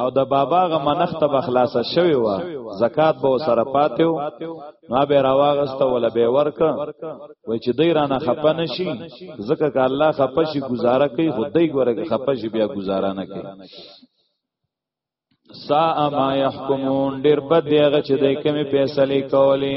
او د بابا غ منخت به خلاص شوی و زکات به سره پاتیو نو به راواغسته ولا به ورک وای چې دای رانه خپه نشي زکه ک الله خپه شي گزاره کوي خدای ګوره خپه شي بیا گزاره نه کوي سا ما يحكمون ډیر بد دیغه چې دای کمی فیصله کولی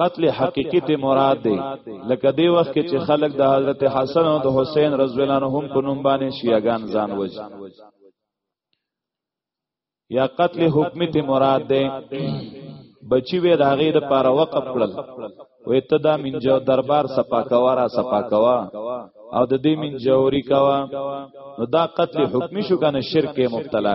قتل حقیقی ته مراد دی لکه دی وخت کې چې خلک د حضرت حسن او د حسین رضی الله عنهم په نوم باندې شیعاګان ځان وځي یا قتل حکمی ته مراد دی بچی وې داغه د پاره وقف کړل وې ته دا منجو دربار صفا کوا را صفا کوا او د دې منجوري کوا نو دا قتل حکمی شو کنه شرک مبتلا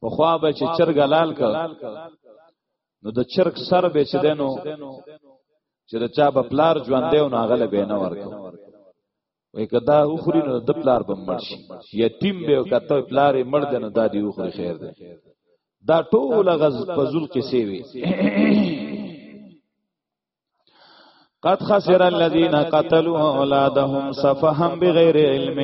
په خوا به چې چرګ لال ک نو د چرګ سر به چې دینو چې د چا په پلار ژوند دی او ناغله به نه ورکو وای کدا اوخري نو د پلار به مړ شي یتیم به کته پلار یې مړ دی نو دا دی اوخري خیر دی دا ټول غز په ذل کې سی وی قد خسر الذين قتلوا اولادهم سفها بغیر علم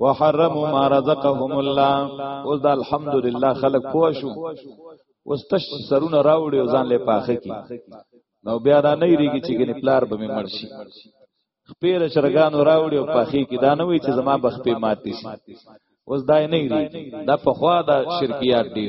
وحرموا ما رزقهم الله اوس دا الحمدلله خلق پوه شو اوس تش سرونه راوړي او ځان له پاخه کی نو بیا را نه ریږي چې ګنې پلار به مې مرشي خپیر شرګان راوړي او پاخه کی دا نه وي چې زما بخ په ماتې شي اوس دا نه ریږي دا په خوا دا شرکیات دی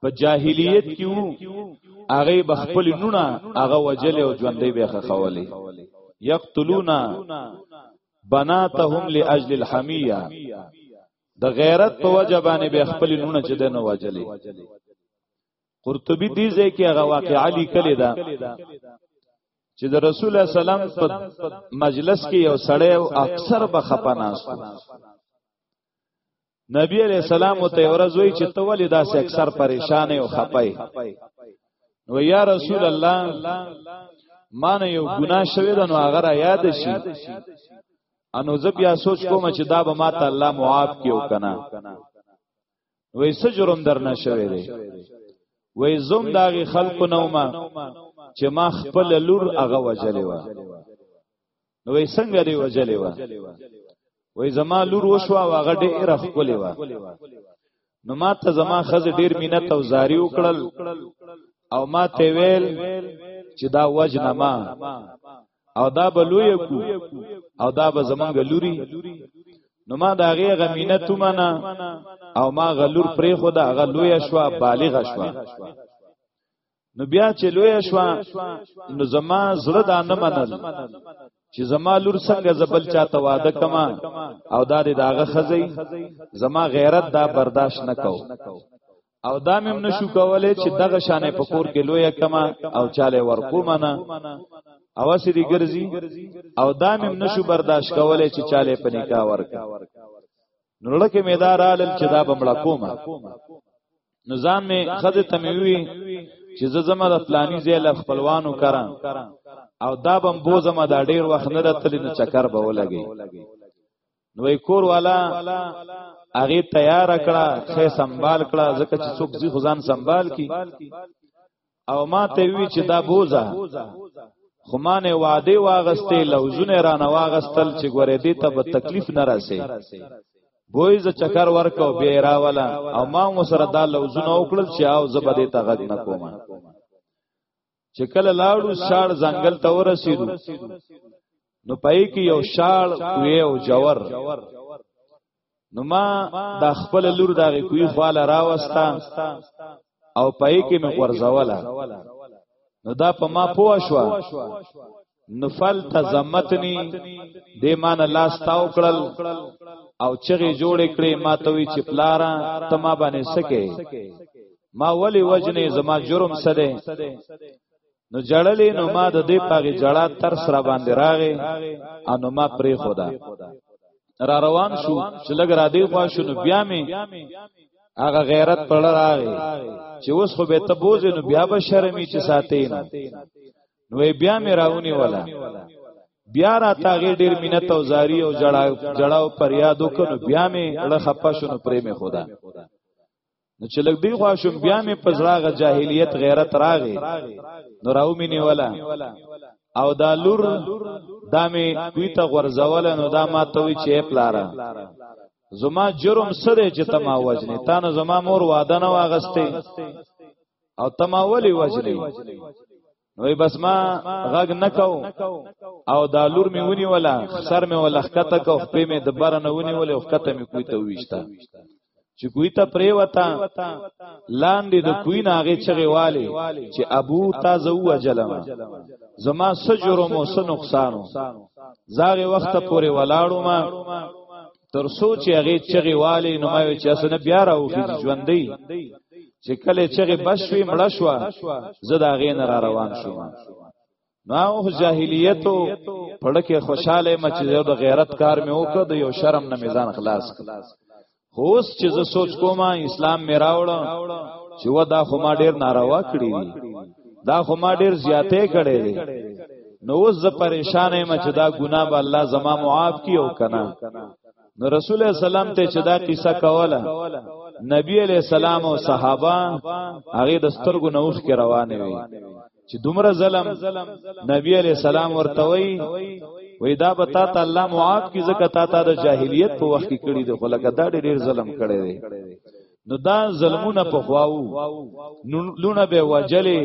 په جاهلیت کې وو هغه بخپل نونه هغه وجل او ژوندې به خولې یقتلون بناتهم لاجل الحمیه د غیرت په وجه باندې به خپل نونه چې دنه وجلې قرطبی دې ځکه هغه واقع علی کلی دا چې د رسول الله سلام په مجلس کې یو سړی او اکثر به خپناست نبی علیہ السلام ته ورځ وی چې ته ولې داسې اکثر پریشان او خپای نو یا رسول الله ما نه یو ګناه شوی ده نو هغه را یاد شي انو زه بیا سوچ کوم چې دا به ما ته الله معاف کیو کنه وای سجرم در نه شوی دی وای زوم داغي خلق نو ما چې ما خپل لور هغه وجلې و نو یې څنګه دی وجلې وا وای زما لور وشوا واغه ډېر خپلې وا نو ما ته زما خزه ډېر مینت او زاری وکړل او ما ته ویل چې دا وجنه ما او دا به لوی کو او دا به زمونږ لوري نو ما دا غي غمینه تو منا او ما غلور پرې خدا غلوې شو بالغ شو نو بیا چې لوی شو نو زما زړه دا نه منل چې زما لور څنګه زبل چاته واده کما او دا د داغه خزی زما غیرت دا برداشت نکاو او دا مم نشو کولای چې دغه شانه په کور کې لوی کما او چاله ورکو منه او اسی دی ګرځي او دا مم نشو برداشت کولای چې چاله په نکاح ورک نو لکه میدار آلل چې دا بمړه کومه نظام می خزه تموي چې زما د پلاني ځای له خپلوانو کرم او دا بم بو زما دا ډیر وخت نه راتلی نو چکر به ولګي نو کور والا هغه تیار کړه خې سنبال کړه ځکه چې څوک زی خزان سنبال کی او ما ته وی چې دا بوزا خو ما نه وعده واغستې لوزونه را نه واغستل چې ګورې دې ته به تکلیف نه راسي بوې ز چکر ورکو بیا راولا او ما مو سره دا لوزونه وکړل چې او زبر دې ته غږ نه کوم چې کله لاړو شاړ ځنګل ته ورسېدو نو پای کې یو شاړ وی او جوور نو ما دا خپل لور دا کوی خواله راوستا او پای کې مې ورزوله نو دا په ما پوه شو نفل تزمتنی د مان الله ستاو کړل او چغې جوړې کړې ما ته وی چې پلارا ته ما باندې سکه ما ولی وجنې زما جرم سده نو جړلې نو ما د دې پاغي جړا تر سره باندې راغې او نو ما پرې خدا را روان شو چې لګ را دی خوا شو نو بیا می هغه غیرت پر راغې چې اوس خو به ته بوزې نو بیا به شرمې چې ساتې نو نو بیا می راونی ولا بیا را تاغه ډیر مینت او زاری او جړا جړاو پر یادو کنو بیا می له خپه شنو پرې می خدا نو چې لګ دی خوا شم بیا مې پزړاغه جاهلیت غیرت راغې نو راو مې نیولا او دا لور دا مې کوی ته غرزول نو دا ما ته وی چې پلارا زما جرم سره چې تما وجنې تا نو زما مور واده نه واغستې او تما ولی وجنې نوې بس ما غږ نکاو او دا لور می ونی ولا سر می ولا خکته کو په می د بار نه ونی ولا خکته می کوی ته ویشتا چې کوی ته پرې وتا لاندې د کوی نه هغه چغه والے چې ابو تا زو جلم زما سجرم او سنقصانو زاغه وخت پورې ولاړو ما تر سوچ هغه چغي والي نو ما وی چې اسنه بیا راو کې ژوندۍ چې کله چغي بشوي مړ شو زه دا غین را روان شوم نو جاهلیتو پړکه خوشاله مچ د غیرت کار مې وکړ د یو شرم نه میزان خلاص کړ هوس چې زه سوچ کوم اسلام مې راوړ چې ودا خو ما ډیر ناروا کړی دا خو ما ډیر زیاتې کړې دي نو اوس زه پریشان یم چې دا ګناه به الله زما معاف کی او کنه نو رسول سلام ته چې دا قصه کوله نبی علیہ السلام او صحابه هغه د سترګو نوښ کې روانه وي چې دومره ظلم نبی علیہ السلام ورته وی وی دا به تا ته الله معاف کی زکه تا ته د جاهلیت په وخت کې کړی دی خو لکه دا ډیر ظلم کړی دی نو دا ظلمونه په خواو لونه به وجلې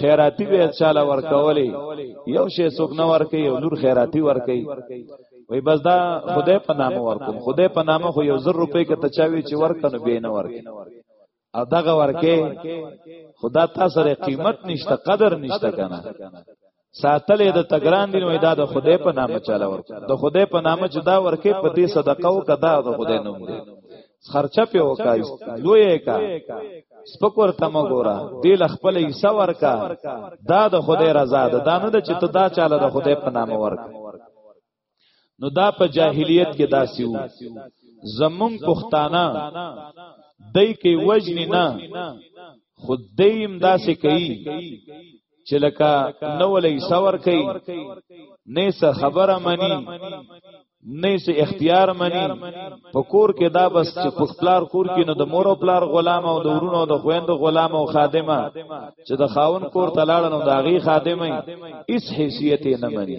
خیراتی به چاله ورکولې یو شی څوک نه ورکي یو نور خیراتی ورکي وای بس دا خدای په نامه ورکوم خدای په نامه خو یو زر روپۍ کته چاوي چې ورکنه به نه ورکي او دغه ورکه خدا تاسو سره قیمت نشته قدر نشته کنه ساتلې د تګران دی نو دا د خدای په نامه چاله ورک د خدای په نامه چې دا ورکه په دې صدقه او کدا د خدای نوم دی خرچه په وکا لوی کا سپک ورته مګورا دی ل خپل حصہ ورکا دا د خدای رضا ده دا نه چې ته دا چاله د خدای په نامه ورک نو دا په جاهلیت کې داسې وو زمون پښتانه دای کې وجن نه خود دیم داسې کوي چې لکه نو ولې سور کوي نه څه خبره مني نه سه اختیار منی په کور کې دا بس چې په خپلار کور کې نو د مور او پلار غلام او د ورونو او د خويندو غلام او خادمه چې د خاون کور تلاړ نو د غي خادمه هیڅ حیثیت نه منی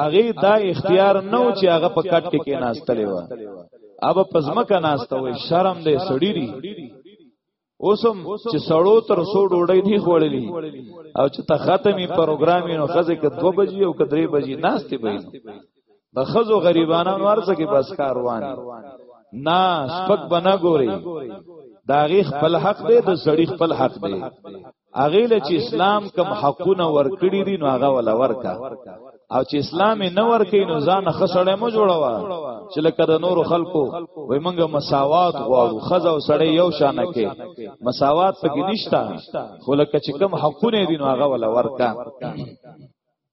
هغه دا اختیار نو چې هغه په کټ کې کې ناستلې و اب پزما کا ناسته وي شرم دې سړی دی اوسم چې سړو تر سو ډوډۍ نه خوړلې او چې ته ختمي پروګرامي نو خزه کې 2 بجې او 3 بجې ناشته به د خزو غریبانو ورڅ کې بس کاروان نا سپک بنا ګوري داغي خپل حق دی د سړی خپل حق دی هغه له چې اسلام کم حقونه ورکړي دي نو هغه ولا ورکا او چې اسلام نه ورکړي نو ځان خسړې مو جوړوا چې لکه د نور خلکو وای مونږه مساوات غواړو خزه او سړی یو شان کې مساوات پکې نشتا خو لکه چې کم حقونه دي نو هغه ولا ورکا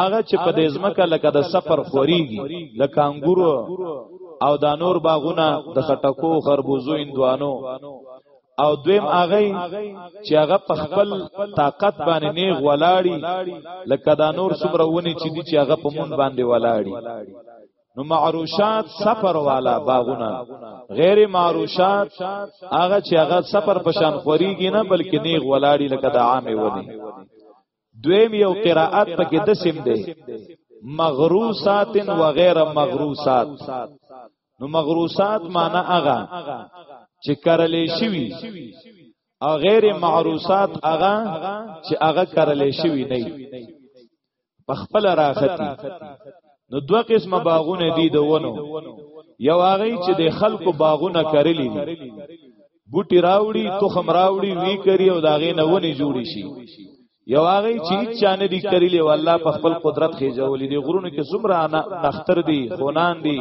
هغه چې په دې ځمکه لکه د سفر خوريږي لکه انګورو او دا نور باغونه د خټکو خربوزو اندوانو او دویم هغه چې هغه په خپل طاقت باندې نیغ ولاړی لکه دا نور څومره ونی چې دي چې هغه په مون باندې ولاړی نو معروشات سفر والا باغونه غیر معروشات هغه چې هغه سفر پشان خوريږي نه بلکې نیغ ولاړی لکه د عامه ونی دویم یو قرائت پکې د سیم دی مغروسات و غیر مغروسات نو مغروسات معنی اغا چې کرلې شوی او غیر معروسات اغا چې اغا کرلې شوی نه په خپل راختی نو دوه قسمه باغونه دي دونو یو هغه چې د خلکو باغونه کرلی دي بوټي راوړي تخم راوړي وی کری او داغه نه ونی جوړی شي یو هغه چې چانه دي کړی له الله په خپل قدرت خېجولې دي غرونو کې څومره نختر دي خونان دي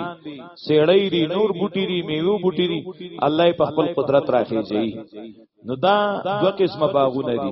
سیړې دي نور بوټي دي میوه بوټي دي الله په خپل قدرت راخېږي نو دا دوه قسمه باغونه دي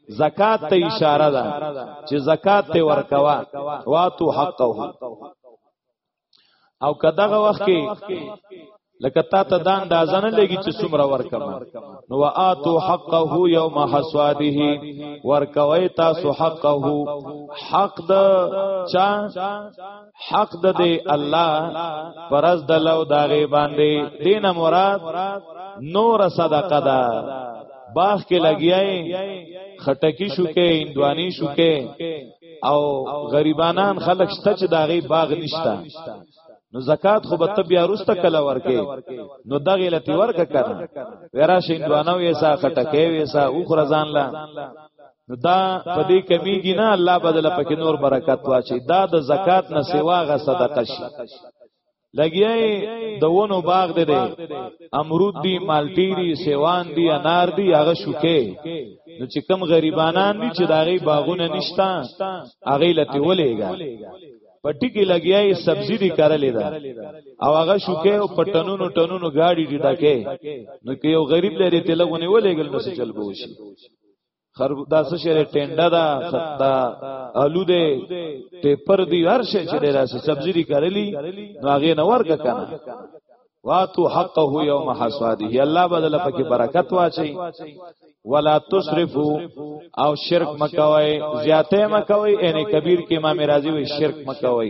زکات ته اشاره ده چې زکات ته ورکوا واتو حقه او کداغه وخت کې لکه تا ته دا اندازه نه لګي چې څومره ورکم نو واتو حقه یوم حسواده ورکوي تاسو حقه حق د چا حق د دی الله پرز د لو داغه باندې دین مراد نور صدقه ده باغ کې لګیای خټکی شوکې اندوانی شوکې او غریبانان خلک شته چې داغه باغ نشتا نو زکات خو به بیا روسته کله ورکې نو دغه لتی ورک کړه ورا شیندوانو یې سا خټکې وې سا او خرزان لا نو دا په دې کمیږي نه الله بدل پکې نور برکت واچي دا د زکات نه سیوا غ صدقه شي لګیای د ونو باغ دی دی امرود دی مالټی دی سیوان دی انار دی هغه شوکه نو چې کم غریبانان دي چې داغي باغونه نشتا هغه لته ولېګا پټی کې لګیای سبزی دی کرلې ده او هغه شوکه او پټنونو ټنونو گاډي دی ډکه نو کې یو غریب لري تلګونه ولېګل نو څه چل بوشي خر دا څه شری ټنډه دا ستا الو دې پیپر دی هر شي چې دا څه سبزی دی کرلی نو هغه نه ورګه کنه واتو حقه یوم حساده الله بدل پکې برکت واچي ولا تسرفو او شرک مکوي زیاته مکوي ان کبیر کې امام رازی وی شرک مکوي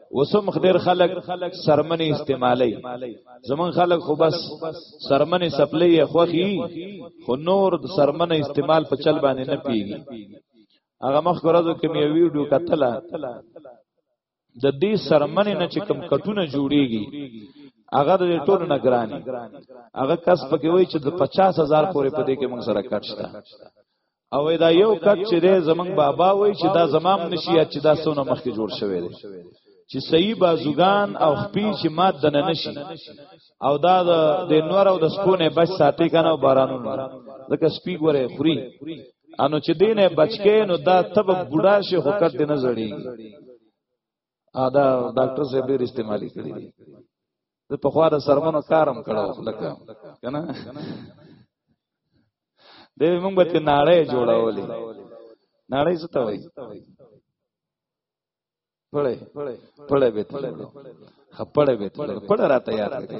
وسم خدر خلق سرمنه استعمالی زمون خلق خو بس سرمنه سپلی خوخي خو نور د سرمنه استعمال په چل باندې نه پیږي هغه مخ ورځو کې مې ویډیو کتله د دې سرمنه نه چې کم کټونه جوړیږي هغه د ټولو نه ګرانی هغه کس پکې وای چې د 50000 پورې په دې کې موږ سره کټ شته او دا یو کټ چې دی زمنګ بابا وای چې دا زمام نشي چې دا سونه مخکې جوړ شوی دی چې صحیح بازوګان او خپې چې مات دنه نشي او دا د نور او د سپونه بچ ساتي کنه بارانونه ځکه سپی ګوره خوري انو چې دینه بچکې نو دا تب بوډا شي حکت نه زړیږي دا ډاکټر صاحب ډیر استعمالي کړی دی د په خوا د سرمنو کارم کړو لکه کنه د موږ به ناړې جوړولې ناړې څه ته وایي پړې پړې به ته خپړې به ته پړې راته یاد کړې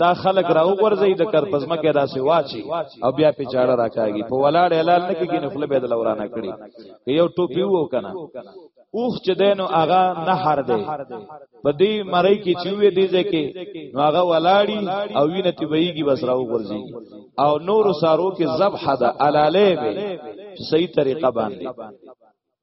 دا خلک را وګرځي د کر پزما کې داسې واچي او بیا په چاړه راکاږي په ولاړ اعلان نه کېږي نفل به د لورانه کړي یو ټوپی وو کنه اوخ چې دینو هغه نهر دی په دې مړی کې چې وې دی ځکه نو هغه ولاړی او وینې تی ویږي بس راو ورځي او نور سارو کې ذبح ده علاله به صحیح طریقه باندې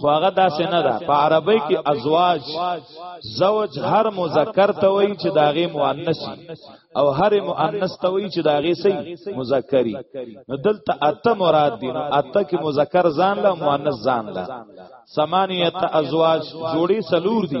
خو هغه داسې نه ده په عربی کې ازواج زوج هر مذکر ته وایي چې داغه مؤنث او هر مؤنث ته وایي چې داغه سي مذکری نو دلته اته مراد دي نو اته کې مذکر ځان له مؤنث ځان له ثمانیت ازواج جوړي سلور دي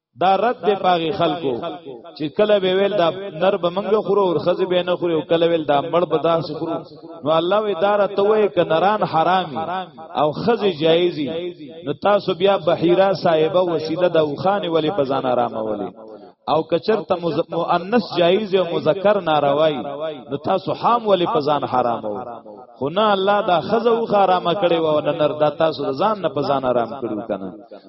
دا رد دی پاغي خلکو چې کله به ویل دا نر به منګه خورو او خزه به نه خورو کله ویل دا مړ به داس خورو نو الله وی دار ته وای ک نران حرامي او خزه جایزي نو تاسو بیا بحیرا صاحبہ وسیله د وخانه ولی په ځان آرام ولی او کچر ته مؤنث جایز او مذکر ناروای نو تاسو حام ولی په ځان حرام وو خو نه الله دا خزه و حرامه کړي و نه نر دا تاسو ځان نه په ځان حرام کړو کنه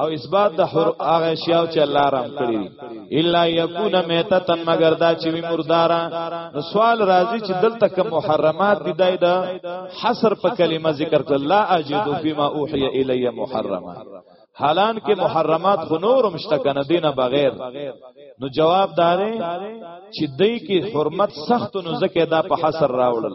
او اثبات د حر هغه شیاو چې الله رام کړی الا یکون میتتن مگر دا چې وی مردارا نو سوال راځي چې دلته کوم محرمات دي دای دا حصر په کلمه ذکر کړه لا اجدو فيما اوحي الی محرما حالان کې محرمات خو نور مشته کنه دینه بغیر نو جواب دارې چې دای کې حرمت سخت نو زکه دا په حصر راوړل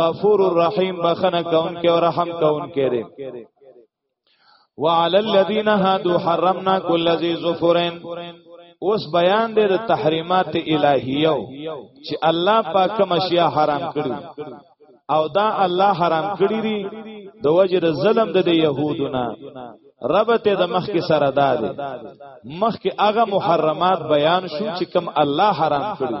غفور الرحیم بخنه کونکي او رحم کونکي دی وعلى الذين هادوا حرمنا كل ذي ظفر اوس بیان دی د تحریمات الهیو چې الله پاک مشیا حرام کړی او دا الله حرام کړی دی د وجر ظلم د يهودونه ربط د مخ کې سره دا دی مخ کې هغه محرمات بیان شو چې کم الله حرام کړی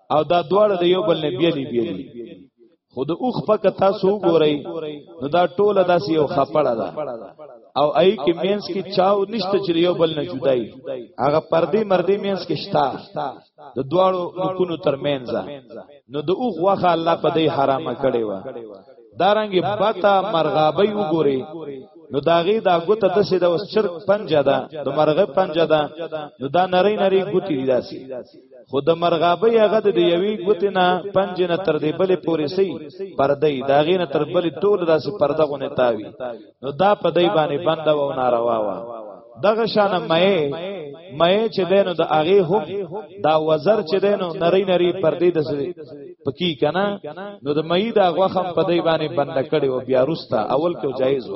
او دا دواړه د یو بل نه بیلی بیلی خود اوخ پک تاسو ګورئ نو دا ټوله داسې یو خپړه ده او ای کې مینس کې چاو نشته چې یو بل نه جدای هغه پردې مردې مینس کې شتا د دواړو نکونو تر مینځ نو د اوخ واخه الله په دې حرامه کړي و دارنګ بتا مرغابی وګوري نو داغي دا ګوته د سید او چرک پنجه ده د مرغه پنجه ده نو دا نری نری ګوتی دي داسي خو د مرغابې هغه د یوې ګوتې نه پنج نه تر دې بلې پورې سي پردې دا غې نه تر بلې ټول داسې پرده غونه تاوي نو دا په دې باندې بنده و ناروا و دغه شان مې مې چې دینو د هغه هم دا وزر چې دینو نری نری پردې د سړي پکی کنه نو د مې دا غوخم په دې باندې بنده کړي او بیا روستا اول کې جایز و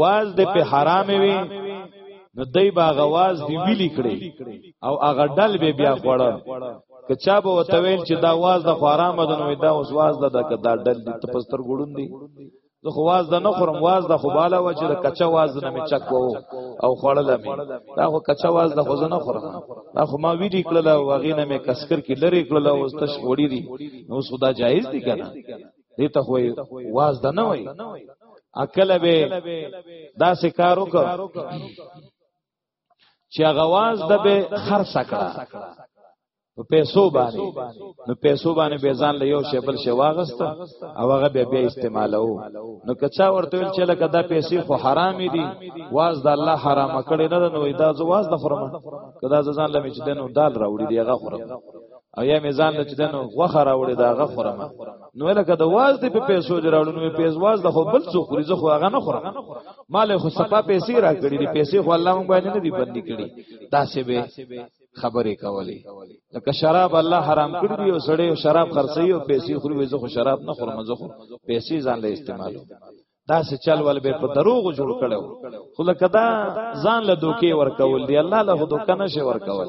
واز د په حرام وي نو دای با غواز دی ویلی کړي او هغه ډل به بیا خوړل که چا به وتویل چې دا واز د حرام ده نو دا اوس واز ده دا کدا ډل دی ته پستر ګړون دی زه خو واز ده نه خورم واز ده خو بالا و چې د کچا واز نه می چک وو او خوړل می دا خو کچا واز ده خو زه نه خورم دا خو ما ویلی کړل او غینه می کسکر کې لری کړل او تش وړی دی نو سودا جایز دی کنه دې ته وای واز ده نه وای عقل به دا سکار وک چې هغه واز ده به خرڅ کړه په پیسو باندې نو پیسو باندې به ځان له یو شی بل شی واغست او هغه به بیا استعمالو نو کچا ورته ویل چې لکه دا پیسې خو حرام دي واز د الله حرام کړي نه نو دا زو واز د خرمه کدا ځان له مچ دنو دال راوړي دی هغه خرمه او یا مې ځان لچ دنو غوخه راوړې دا غه خورم نو لکه د واز دی په پیسو جوړول نو پیس واز د خو بل څو خوري زه خو هغه نه خورم مال خو سپا پیسې را کړې دي پیسې خو الله مونږ باندې نه دی بندي کړي دا څه به خبرې کولې لکه شراب الله حرام کړی دی او سړی شراب خرڅي او پیسې خوري زه خو شراب نه خورم زه خو پیسې ځان له استعمالو دا سه چل ول به په دروغ جوړ کړو خو لکه دا ځان له دوکي ورکول دی الله له دوکه نشه ورکول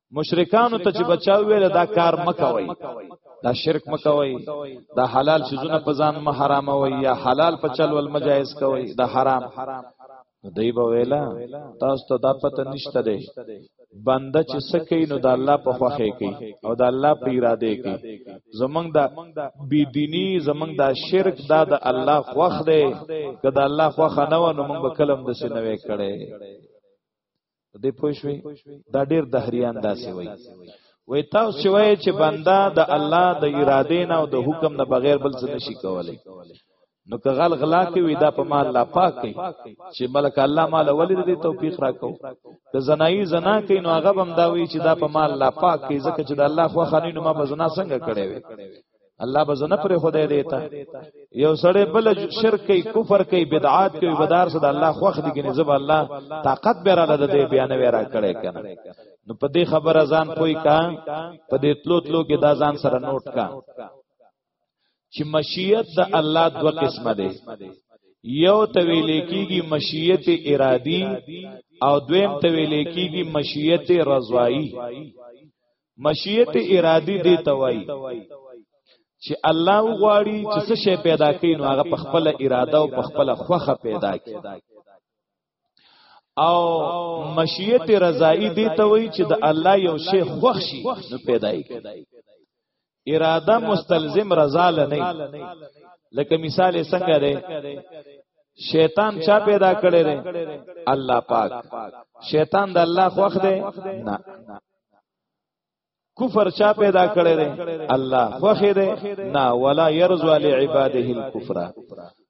مشرکانو ته چې بچاو ویل دا کار مکوي دا شرک مکوي دا حلال شزونه په ځان مه حراموي یا حلال په چل ول مجایز کوي دا حرام دی به ویلا تاسو ته دا پته نشته دی بنده چې سکه نو د الله په خوخه کوي او د الله په اراده کوي زمنګ دا بی دینی زمنګ دا شرک دا د الله خوخ دی کله الله خوخه نه و نو موږ به کلم د سینوي کړي په دې پوه شوي دا ډیر دهریان داسې وای وای تاسو چې وای چې بنده د الله د اراده نه او د حکم نه بغیر بل څه نشي کولای نو که غل غلا کوي دا په مال لا پاک کوي چې ملک الله مال ولې دې توفیق راکو که زنای زنا کوي نو هغه بم دا وی چې دا په مال لا پاک کوي ځکه چې د الله خو خانینو ما په زنا څنګه کړي وي الله به زنه پر خدای دیتا یو سړی بل شرک کوي کفر کوي بدعات کوي بدار صد الله خوخ دي کني زب الله طاقت به را لده دی بیان ویرا کړي کنه نو په دې خبره ځان پوي کا په دې تلو تلو کې دا ځان سره نوٹ کا چې مشیت د الله دوه قسمه ده یو تویل کیږي مشیت ارادي او دویم تویل کیږي مشیت رضوایی مشیت ارادی دی توای چې الله غواړي چې څه شی پیدا کړي نو هغه په خپل اراده او په خپل خوخه پیدا کړي او مشیت رضایی دی ته وای چې د الله یو شی خوښ شي نو پیدا کړي اراده مستلزم رضا لنی لکه مثال څنګه دی شیطان چا پیدا کړی دی الله پاک شیطان د الله خوښ دی نه کفر چا پیدا کړی دی الله خوښ دی نه ولا يرزو لعباده الكفر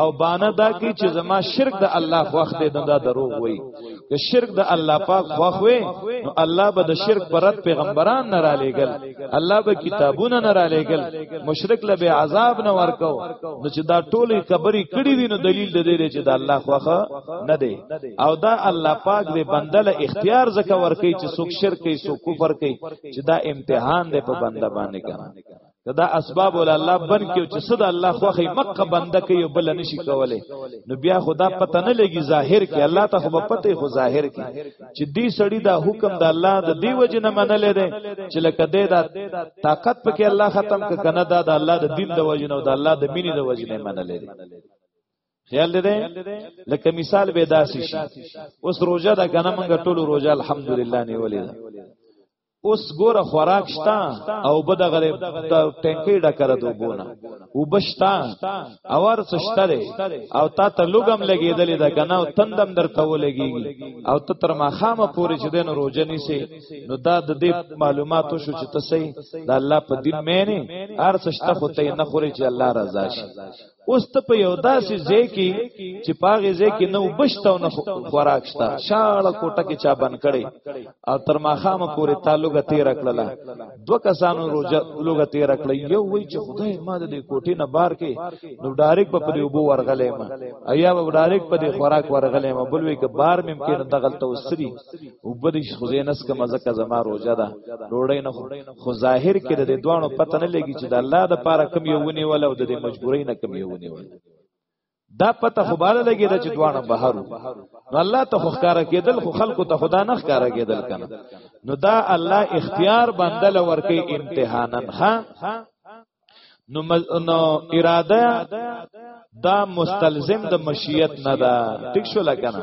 او بانا دا کی چې زما شرک د الله خوښ دی دا دروغ وای که شرک د الله پاک خوښ وي نو الله به د شرک پرد پیغمبران نه را لېګل الله به کتابونه نه را لېګل مشرک له به عذاب نه ورکو نو چې دا ټولې خبرې کړې وي نو دلیل د دې چې د الله خوښ نه دی او دا الله پاک دې بندل اختیار زکه ورکي چې څوک شرک کوي څوک کفر کوي چې دا امتحان دی په بنده باندې کنه دا اسباب ول الله بن کې چې صد الله خوخه مکه بنده کوي بل نشي کوله نو بیا خدا پته نه لګي ظاهر کې الله ته خو پته خو ظاهر کې چې دې سړی دا حکم د الله د دی وجه نه منل دي چې لکه دې دا طاقت پکې الله ختم ک کنه دا د الله د دین د وجه نه او د الله د مینې د وجه نه منل دي خیال دې لکه مثال به داسې شي اوس روزه دا کنه مونږ ټول روزه الحمدلله نیولې ده اوس ګوره خوراک شتا او بد غره د ټینکی ډکره دوبونه وبشتا اور سشتره او تا ته لګم لګیدلې دا کنه او تندم درته ولګي او ته تر ما خامه پورې چې دین روزنی سي نو دا د دې معلوماتو شو چې ته سي د الله په دین مې نه هر سشته خو ته نه خوري چې الله رضا شي اوس ته په یو داسې ځای کې چې پاغه ځای کې نو بشتاو نه خوراک شته شاړه کوټه کې چا بن کړي او تر ماخامه پورې تعلقه تیر کړله دو کسانو روزه لوګه تیر کړل یو وای چې خدای ما د کوټې نه بار کې نو ډایرک په دې وبو ورغلې ما ایا و ډایرک په دې خوراک ورغلې ما بل وی کې بار مم کې دغلت وسري او بریش خو زینس کما زکه زما روزه ده ډوړی نه خو ظاهر کې د دې دوانو پته نه لګی چې د الله د پاره کم یو ونی ول او د دې مجبورۍ نه کم یو ونی ول دا پته خو بالا لګی دا چې دوانه بهر نو الله ته خو ښکارا کېدل خو خلکو ته خدا نه ښکارا کېدل کنه نو دا الله اختیار بندل ورکې امتحانن ها نو نو اراده دا مستلزم د مشیت نه ده ټیک شو لګنه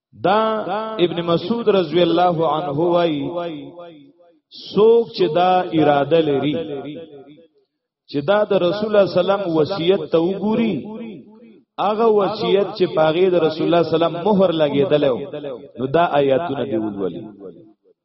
دا ابن مسعود رضی الله عنه وای سوک چې دا اراده لري چې دا د رسول الله سلام وصیت ته وګوري هغه وصیت چې پاغه د رسول الله سلام مہر لګیدلو نو دا آیاتونه دی ولولي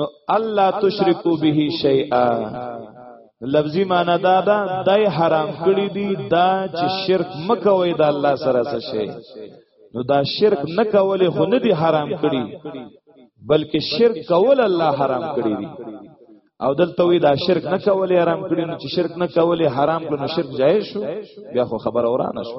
نو الله تشرکو به شیئا لفظی معنی دا دا دای حرام کړی دی دا چې شرک مکوي دا الله سره څه شي نو دا شرک نه کولې خو نه دی حرام کړی بلکې شرک کول الله حرام کړی دی او دلته وی دا شرک نه کولې حرام کړی نو چې شرک نه کولې حرام کړو نو شرک جایز شو بیا خو خبر اورانه شو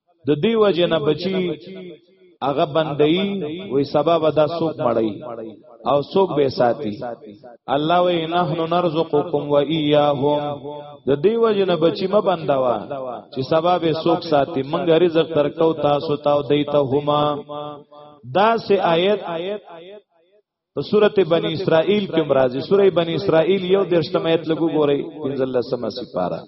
د دې وجه نه بچي هغه بندي وې سبب دا سوق مړی او سوق به ساتي الله وې نحنو نرزقکم و ایاهم د دې وجه نه بچي م بندوا چې سبب سوق ساتي منګ رزق تر کو تاسو تاو دیته هما دا سه آیت په سورته بنی اسرائیل کې مرাজি سورې بنی اسرائیل یو درشتمه ایت لګو ګورئ 15 سمه سپاره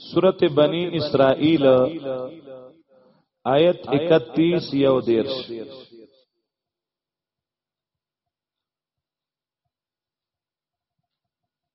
سورت بنی اسرائیل آیت 31 یو دیرش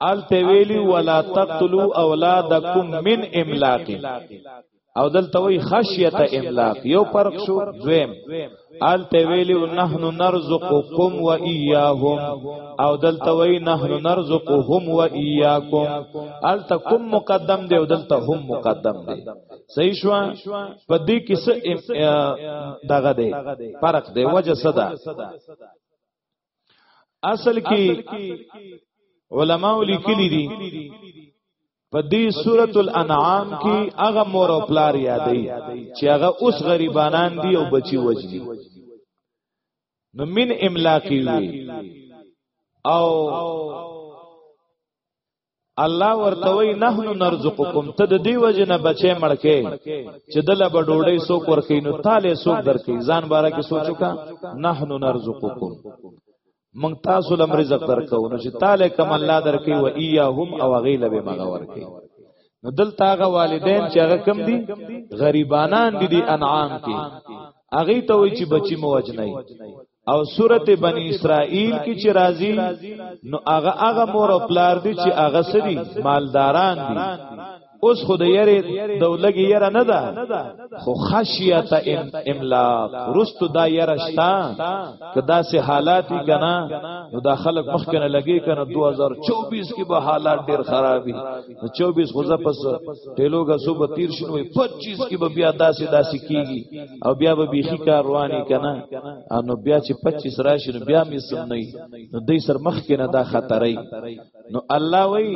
الته ویلی ولا تقتلوا اولادکم من املاق او دلته وی خشیت املاق یو فرق شو دویم الته ویلی نحن نرزقکم و ایاهم او دلته وی نحن نرزقهم و ایاکم الته کوم مقدم دی او دلته هم مقدم دی صحیح شو په دې کې څه دغه دی فرق دی وجه صدا اصل کې علما لیکلي دي په دې سورۃ الانعام کې هغه مور او پلار یادې چې هغه اوس غریبانان دي او بچي وجدي نو من املاقی وی او الله ورته وی نحنو نرزقکم ته د دی وجه نه بچې مړکې چې دله به ډوډۍ سوک ورکې نو تاله سوک درکې ځان باره کې سوچو کا نحنو نرزقکم مونږ تاسو لم رزق درکو نو چې تاله کم الله درکې و ایاهم او غیله به مغه ورکې نو دلته هغه والدین چې هغه کم دي غریبانان دي دي انعام کې هغه ته وی چې بچی مو وجنای او سورته بنی اسرائیل کې چې راځي نو هغه هغه مور او پلار دي چې هغه سړي مالداران دي اوس خو د یری دولګي یره نه ده خو خشیت املاق رستو دا یره شتا کدا سه حالات کنا نو دا خلک مخکنه لګي کنه 2024 کې به حالات ډیر خرابي نو 24 غزه پس ټیلوګه سو به تیر شنو 25 کې به بیا داسې داسې کیږي او بیا به بیخي کار رواني کنه نو بیا چې 25 راشي نو بیا مې سم نه نو دې سر مخ کې نه دا خطرې نو الله وای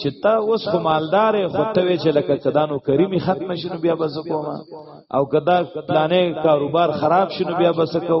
چې تا اوس خو مالدار خو ته وی چې لکه کدانو کریمی ختم شنو بیا بس کوما او کدا پلانې کاروبار خراب شنو بیا بس کو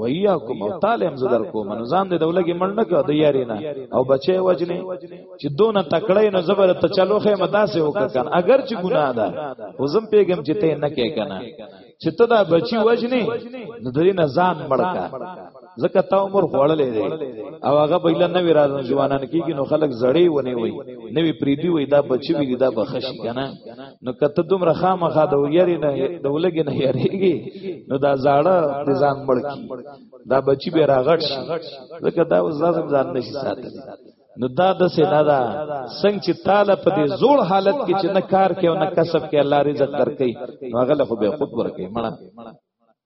ویاکم او تعالی هم زدر کوم نو ځان د دولګي منډه کو د یاري نه او بچي وجني چې دون تکړه نه زبر ته چلو خې مداسه وکړ اگر چې ګناه ده خو زم پیغام چې ته نه کې کنه چې ته دا بچي وجني نو درې نه ځان مړکا زکه تا عمر خوړلې دی او هغه بل نه وی راځن ځوانان کیږي نو خلک زړې ونی وي نوی پریدي وي دا بچي وي دا بخښي کنه نو کته دومره خامخا د یری نه د ولګي نه یریږي نو دا زاړه د ځان مړکی دا بچی به راغټ شي ځکه دا زړه ځان نشي ساتلی نو دا د سینا دا څنګه چې تعالی په دې زوړ حالت کې چې نه کار کوي او نه کسب کوي الله رزق درکې نو هغه له خو به خود ورکې مړه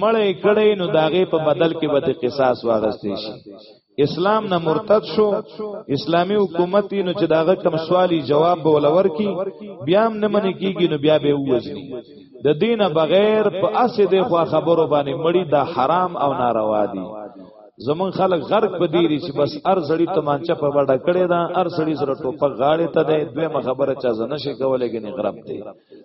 مړې کړې نو داغه په بدل کې به قصاص واغستې شي اسلام نه مرتد شو اسلامی حکومت نو چې داغه کم سوالی جواب به ولور کی بیا هم نه منې کیږي نو بیا به وځي د دینه بغیر په اسې د خو خبرو باندې مړی دا حرام او ناروا دي زمون خلک غرق په دیری چې بس ار سړی تمانچه په وړه کړی دا ار سړی سره ټوپک غاړه ته دی دویمه خبره چا زنه شي کولای غنی غرب دی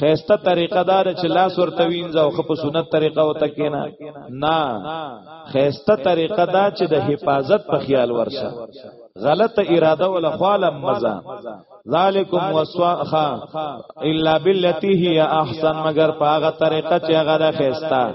خيسته طریقه دار چې لاس ورته وینځه او خپ سنت طریقه او تکینا نه خيسته طریقه دا چې د حفاظت په خیال ورشه غلط اراده ولا خاله مزه ذالکم وسواخا الا بالتي هي احسن مگر پاغه طریقه چې هغه خيسته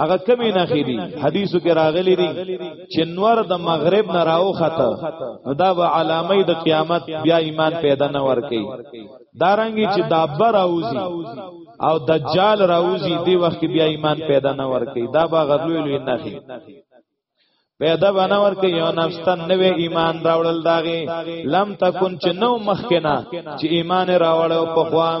هغه کمی نه خېدي حدیثو کې راغلي دي چې نور د مغرب نه راو خطه دا به علامه د قیامت بیا ایمان پیدا نه ور کوي دارنګي چې دا بر اوزي او دجال راوزی دی وخت کې بیا ایمان پیدا نه ور کوي دا به غلوې لوي نه خي پیدا بنور کې یو نفس ته نوې ایمان راوړل داغه لم تکون چې نو مخکنا چې ایمان راوړل په خوان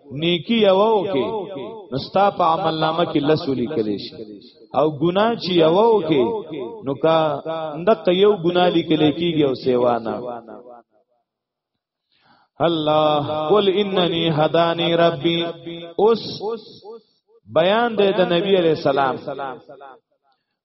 نیکی یو او کې نو ستا په عمل نامه کې لس لیکل شي او ګنا چې یو او کې نو کا اندته یو ګنا لیکل کېږي او سیوا نه الله قل انني هداني ربي اوس بیان دی د نبی علی السلام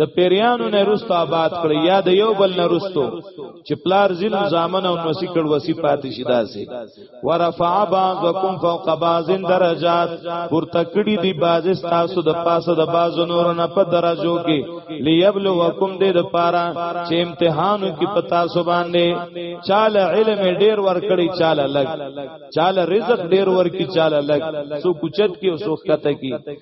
د پیریانو نه رستو آباد کړی یا د یو بل نه رستو چې پلار زینو زامن او نوسی کړ وسی پاتې شي داسې ورفع بعضکم فوق بعض درجات پورته کړی دی بعض تاسو د پاسه د بعض نور نه په درجو کې لیبلوکم دې د پاره چې امتحانو کې پتا سو باندې چاله علم ډیر ور کړی چاله لګ چاله رزق ډیر ور کی چاله لګ سو کوچت کې او سو کته کې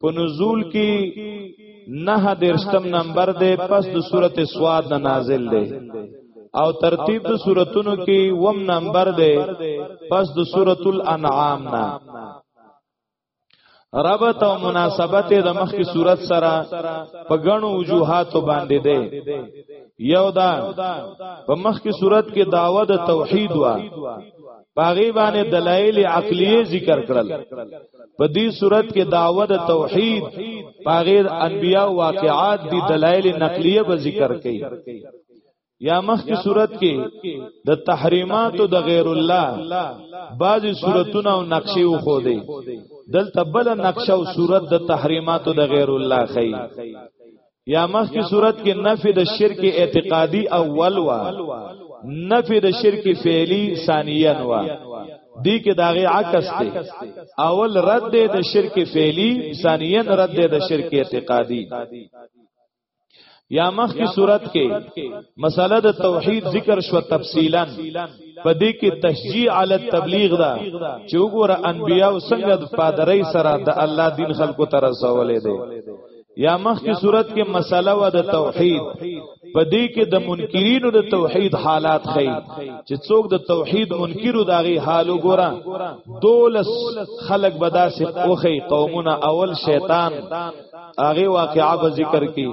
په نزول کې نه درشتم نمبر دی پس د سورته سواد نه نازل دی او ترتیب د سوراتونو کې وم نمبر دی پس د سورۃ الانعام نه ربط او مناسبت د مخکې صورت سره په غنو وجوهات باندې ده یو دا په مخکې صورت کې داوه د توحید وا باغی باندې دلایل عقلیه ذکر کړل په دې صورت کې دعوت توحید باغی انبیا واقعات دي دلایل نقلیه به ذکر کړي یا مخ کی صورت کې د تحریمات د غیر الله بعضی صورتونه او نقشې و خو دی دلته بل نقشه او صورت د تحریمات د غیر الله خي یا مخکې صورت کې نفي د شرک اعتقادي اول وا نفي د شرک فعلی ثانیا وا دی کې داغه عکس دی اول رد دی د شرک فعلی ثانیا رد دی د شرک اعتقادي یا مخ کی صورت کې مسله د توحید ذکر شو تفصیلا پدې کې تشجیع علی التبلیغ دا چې وګوره انبیاء څنګه د پادری سره د الله دین خلکو ته رسولې دي یا مخکې صورت کې مسله و د توحید په دې کې د منکرینو د توحید حالات خي چې څوک د توحید منکرو داغي حالو ګورا دولس خلق بداسې اوخي قومونه اول شیطان هغه واقعا به ذکر کی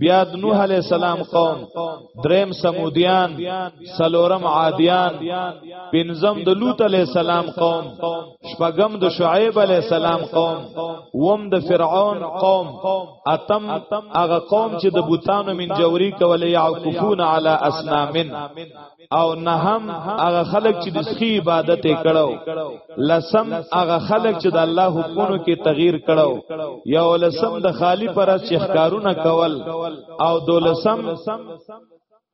بیا د نوح علی السلام قوم دریم سمودیان سلورم عادیان پنزم د لوط علی السلام قوم شپغم د شعیب علی السلام قوم وم د فرعون قوم اتم هغه قوم چې د بوتانو من جوری کولې یعکفون علی اسنامن او نهم هغه خلک چې د سخی عبادت کړو لسم هغه خلک چې د الله حکمونو کې تغییر کړو یو لسم د خالی پر چې ښکارونه کول او دولسم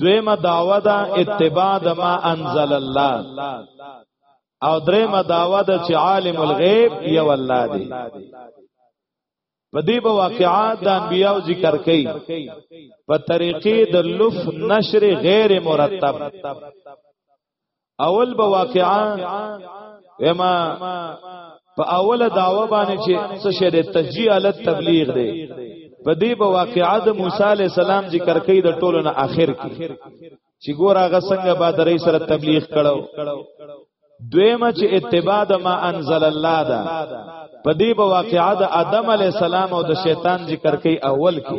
دویمه داوا ده اتباع د ما انزل الله او دریمه داوا ده چې عالم الغیب یو الله دی په دې به واقعات د انبیاو ذکر کړي په طریقې د لف نشر غیر مرتب اول به واقعا وما په اوله داوا باندې چې څه شه د تشجیع علت تبلیغ دی په دې په واقعا د موسی علی السلام ذکر کوي د ټولو نه اخر کې چې ګور هغه څنګه با درې سره تبلیغ کړو دویمه چې اتباع د ما انزل الله ده په دې په واقعا د آدم علی السلام او د شیطان ذکر کوي اول کې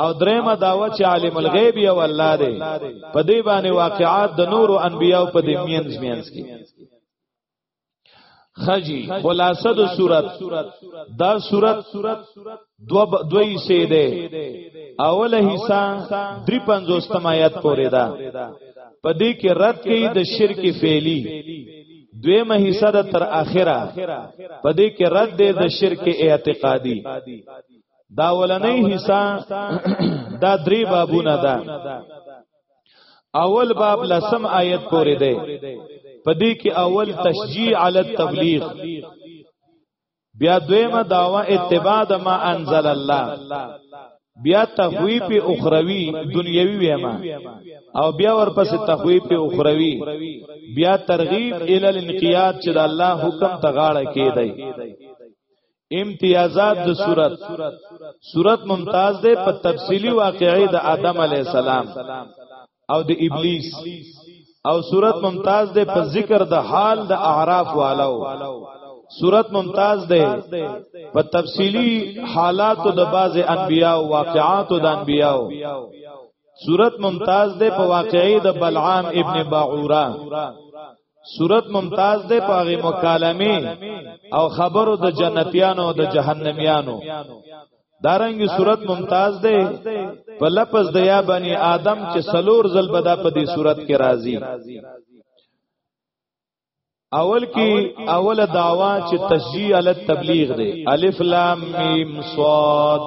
او درېمه داوا چې عالم الغیب یو الله دی په دې باندې واقعات د نورو انبیاو په دې مینځ مینځ کې خجی خلاصه د صورت دا صورت دو دوی سه ده اوله حصہ 350 تمایت پورې ده په دې کې رد کړي د شرک فعلی دویمه حصہ د تر اخره په دې کې رد ده د شرک اعتقادي دا ولنې حصہ دا درې بابونه ده اول باب لسم آیت پورې ده پدې کې اول تشجیع علی التبلیغ بیا دویمه داوا اتباع د ما انزل الله بیا تخویف اخروی دنیوی ویما او بیا ورپسې تخویف اخروی بیا ترغیب ال الانقیاد چې د الله حکم ته غاړه کیدای امتیازات د صورت صورت ممتاز ده په تفصیلی واقعې د آدم علی السلام او د ابلیس او صورت ممتاز ده په ذکر د حال د اعراف والو صورت ممتاز ده په تفصیلی حالات د باز انبیا او واقعات د انبیا صورت ممتاز ده په واقعې د بلعام ابن باعوره صورت ممتاز ده په هغه مکالمه او خبرو د جنتیانو او د جهنميانو دارنګي صورت ممتاز ده په لفظ د یا بنی آدم چې سلور زل بدا په دې صورت کې راځي اول کې اوله داوا چې تشجیع علی تبلیغ ده الف لام میم صاد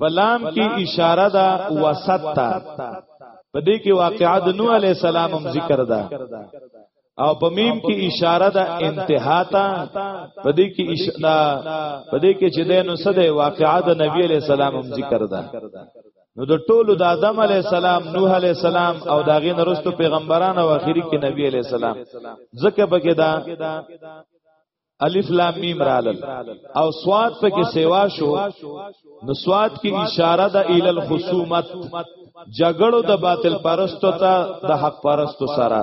پلام کې اشاره ده وسط ته په دې کې واقعا د نوح علی السلام هم ذکر ده او په میم کې اشاره ده انتها ته په دې کې اشاره په دې کې چې د نو سده واقعا د نبی علی السلام هم ذکر ده نو د ټولو د آدم علی السلام نوح علی السلام او داغې نرستو پیغمبران او اخیری کې نبی علی السلام ځکه بګه دا الف لام میم رالل او سواد په کې سیوا شو نو سواد کې اشاره ده ال الخصومت جګړو د باطل پرستو ته د حق پرستو سره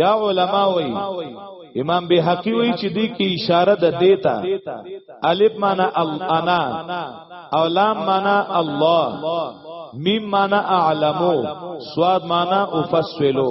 یا علما وی امام بهقی وی چې دی کې اشاره ده دیتا الف معنا الانا او لام معنا الله میم معنا اعلمو سواد معنا افسلو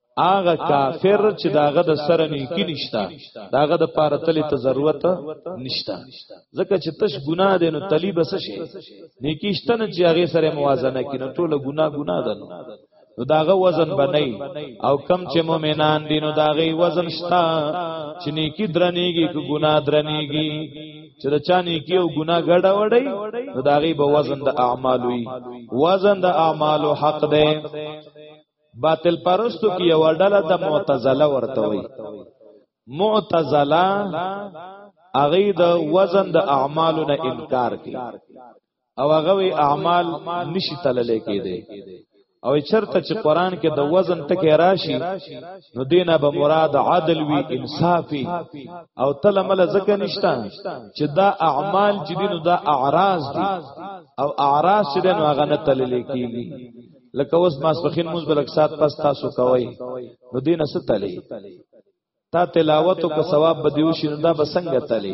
هغه کافر چې داغه د سره نیکی نشتا داغه د پاره تلی ته ضرورت نشتا ځکه چې تش ګناه دینو تلی بس شي نیکی شته نه چې هغه سره موازنه کینو ټول ګناه ګناه ده نو داغه وزن بنئ او کم چې مؤمنان دي نو داغه وزن شتا چې نیکی درنیږي که ګناه درنیږي چې د چا نیکی او ګناه ګډه وړي نو داغه به وزن د اعمالوي وزن د اعمالو حق ده باطل پرستو کې یو ډله د معتزله ورته وي معتزله هغه د وزن د اعمالو نه انکار کوي او هغه وی اعمال نشي تللې کېدی او چرته چې قران کې د وزن ټکی راشي نو دینه به مراد عدل وی انصافي او تل مل زکه نشتا چې دا اعمال چې دینو دا اعراض دي او اعراض چې دینو هغه نه تللې کېږي لکه اوس ماسپخین موږ بلک سات پس تاسو کوي نو دین ستلی تا تلاوت او ثواب به دیو شین دا بسنګ تلی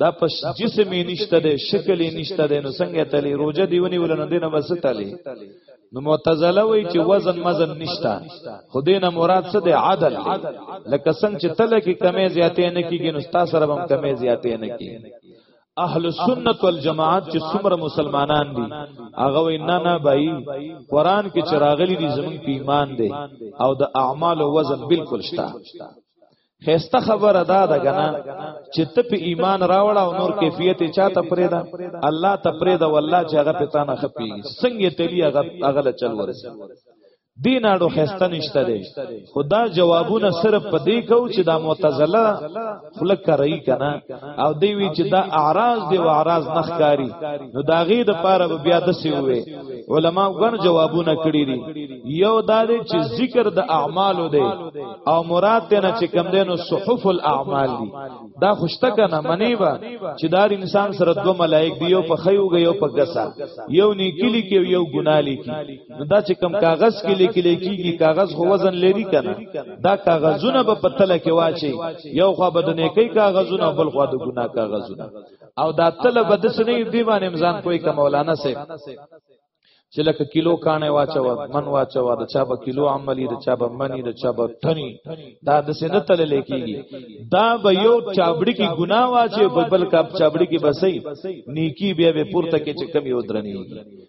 دا پس جسم یې نشته ده شکل یې نشته ده نو څنګه تلی روزه دیونی ولنه دینه بس تلی نو معتزله وی چې وزن مزن نشتا خو دینه مراد څه ده عدل لکه څنګه چې تل کې کمې زیاتې نه کیږي نو تاسو سره هم کمې زیاتې نه کیږي اهل سنت والجماعت چې څومره مسلمانان دي هغه وی نه نه بای قران کې چراغلی دي زمون په ایمان دي او د اعمال او وزن بالکل شته خسته خبره دا ده کنه چې ته په ایمان راوړ او نور کیفیت چا ته پرېدا الله ته پرېدا والله چې هغه پتا نه خپي څنګه تلی هغه هغه چل ورسي دین اړو خسته نشته دی خدا جوابونه صرف په دې کو چې دا معتزله خلک کوي کنه او دی وی چې دا اعراض دی او اعراض نخکاری نو دا غي د پاره بیا د سی وي علما غن جوابونه کړی دي یو دا دی چې ذکر د اعمال دی او مراد ته نه چې کم دینو صحف الاعمال دی دا خوشته کنه منی با چې دار انسان سره دو ملائک دی یو په خیوګ یو په ګسا یو نیکلی کې یو ګنالی کې نو دا چې کم کاغذ کې لیکل کېږي کاغذ خو وزن لري کنه دا کاغذونه په پتل کې واچي یو خو به د نیکی کاغذونه بل خو د ګناه کاغذونه او دا تل به د سنې دی باندې امزان کوی ک مولانا سه چې لکه کیلو کانه واچو من واچو د چا به کیلو عملی د چا به منی د چا به تنی دا د سینه تل لیکيږي دا به یو چابړی کی ګنا واچي بل بل کا چابړی کی بسې نیکی بیا به پورته کې چې کم یو درنیږي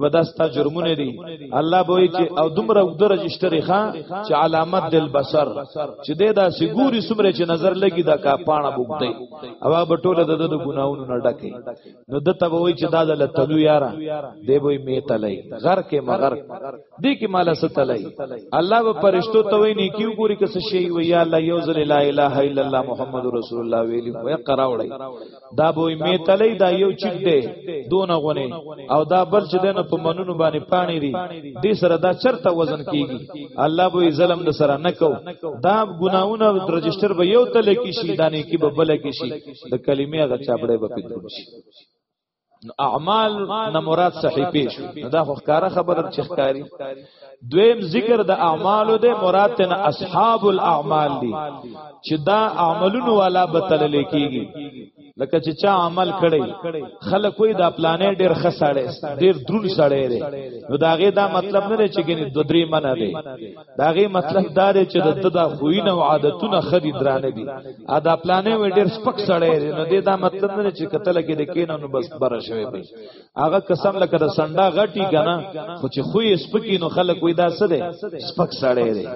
به دا ستا جرمونه دي الله به وي چې او دومره درج اشتري خان چې علامت دل بصر چې د دا سګوري سمره چې نظر لګي دا کا پاڼه بوګدي او به ټوله د د ګناونو نه ډکه نو دته به وي چې دا د تلو یارا دی به می تلای غر کې مغر دی کې مال ستلای الله به پرشتو ته وي نه کیو ګوري کس شي وي یا الله یوزل لا اله الا الله محمد رسول الله ویلی وي قراوړی دا بوې می تلې دا یو چیک دی دون غونه او دا بل چې دنه په منونو باندې پانی دی دې سره دا چرته وزن کیږي الله بوې ظلم د سره نکو دا ګناونه رجستر به یو تلې کې شي دانه کې به بل کې شي د کلمې هغه چاپړې به پدې شي نو اعمال نه مراد صحیفه شو دا خو ښکارا خبره چې ښکاری دویم ذکر د اعمالو د مراد نه اصحاب الاعمال دي چې دا عملونو والا بتل لیکيږي لکه چې چا عمل کړي خلک وې دا پلانې ډېر خساړې ډېر درون سړې دي نو دا غي دا مطلب نه دی چې ګنې دو درې منه دي دا غي مطلب دا دی چې د دا خوینه او عادتونه خدي درانه دي ا دا پلانې و ډیر سپک سړی دی نو دا مطلب نه چې کتل کې د کینو نو بس بر شوی دی هغه قسم لکه د سنډا غټي کنه خو چې خوې سپکی نو خلک وې دا څه دی سپک سړی دی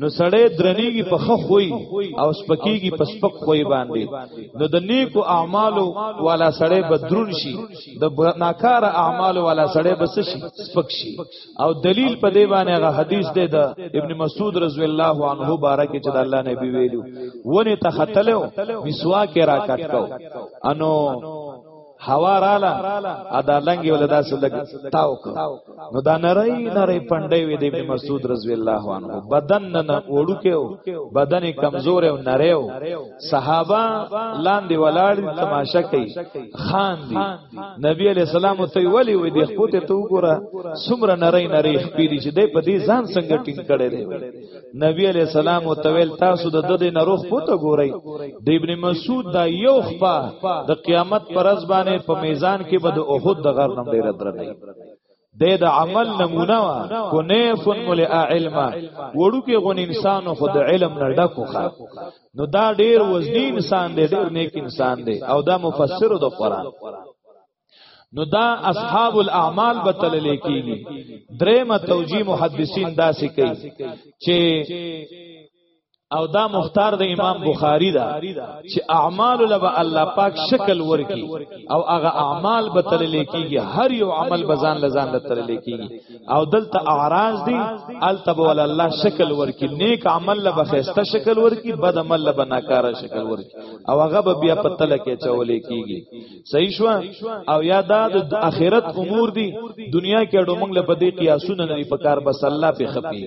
نو سړی درنیږي په خو خوې او سپکیږي په سپک خوې باندې نو د نیکو اعمالو والا سړی بدرون شي د ناکاره اعمالو والا سړی بس شي سپک شي او دلیل په دی باندې هغه حدیث دی د ابن مسعود رضی الله عنه بارکه چې د الله نبی ویلو ونه ته خطلو مسواک را کټ کو انو هوا رااله ادا لنګي ول داسې لګ تاو کو نو دا نری نری پندې وې د ابن مسعود رضی الله عنه بدن نه وړو کېو بدن کمزور او نریو صحابه لاندې ولاړ تماشا کوي خان دي نبی علیہ السلام ته ویلی وې د خپل ته وګوره سمره نری نری خپېری چې د په دې ځان څنګه ټینګ کړي دی نبی علیہ السلام ته ویل تاسو د د دې نروخ پته ګورئ د ابن مسعود دا یو خپا د قیامت پر ځبانه په میزان کې به د احد د غر نم ډیر درنه د د عمل نمونه وا کو نه فن مل علم وړو کې غون انسان خو د علم نه ډکو خا نو دا ډیر وزنی انسان دی ډیر نیک انسان دی او دا مفسر د قران نو دا اصحاب الاعمال به تلل کیږي درېمه توجی محدثین دا سکی چې او دا مختار د امام بخاری دا چې اعمال لبا الله پاک شکل ورکی او هغه اعمال به تلل کیږي هر یو عمل بزان لزان له تلل کیږي او دلته اعراض دي التب ول الله شکل ورکی نیک عمل لبا خسته شکل ورکی بد عمل لبا ناکاره شکل ورکی او هغه به بیا په تل کې چول کیږي صحیح شو او یا دا د اخرت امور دي دنیا کې ډومنګ لپاره قیاسونه نه په کار بس الله په خپي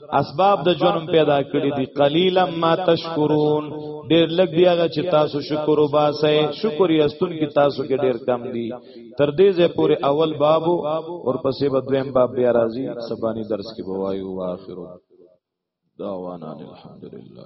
اسباب د جنم پیدا کړی دي قلیلا ما تشکرون ډیر لږ دی هغه چې تاسو شکر وباسئ شکر یې استون کې تاسو کې ډیر کم دي تر دې ځې پورې اول باب او پسې به دویم باب بیا راځي سبانی درس کې بوایو واخرو دعوانا الحمدلله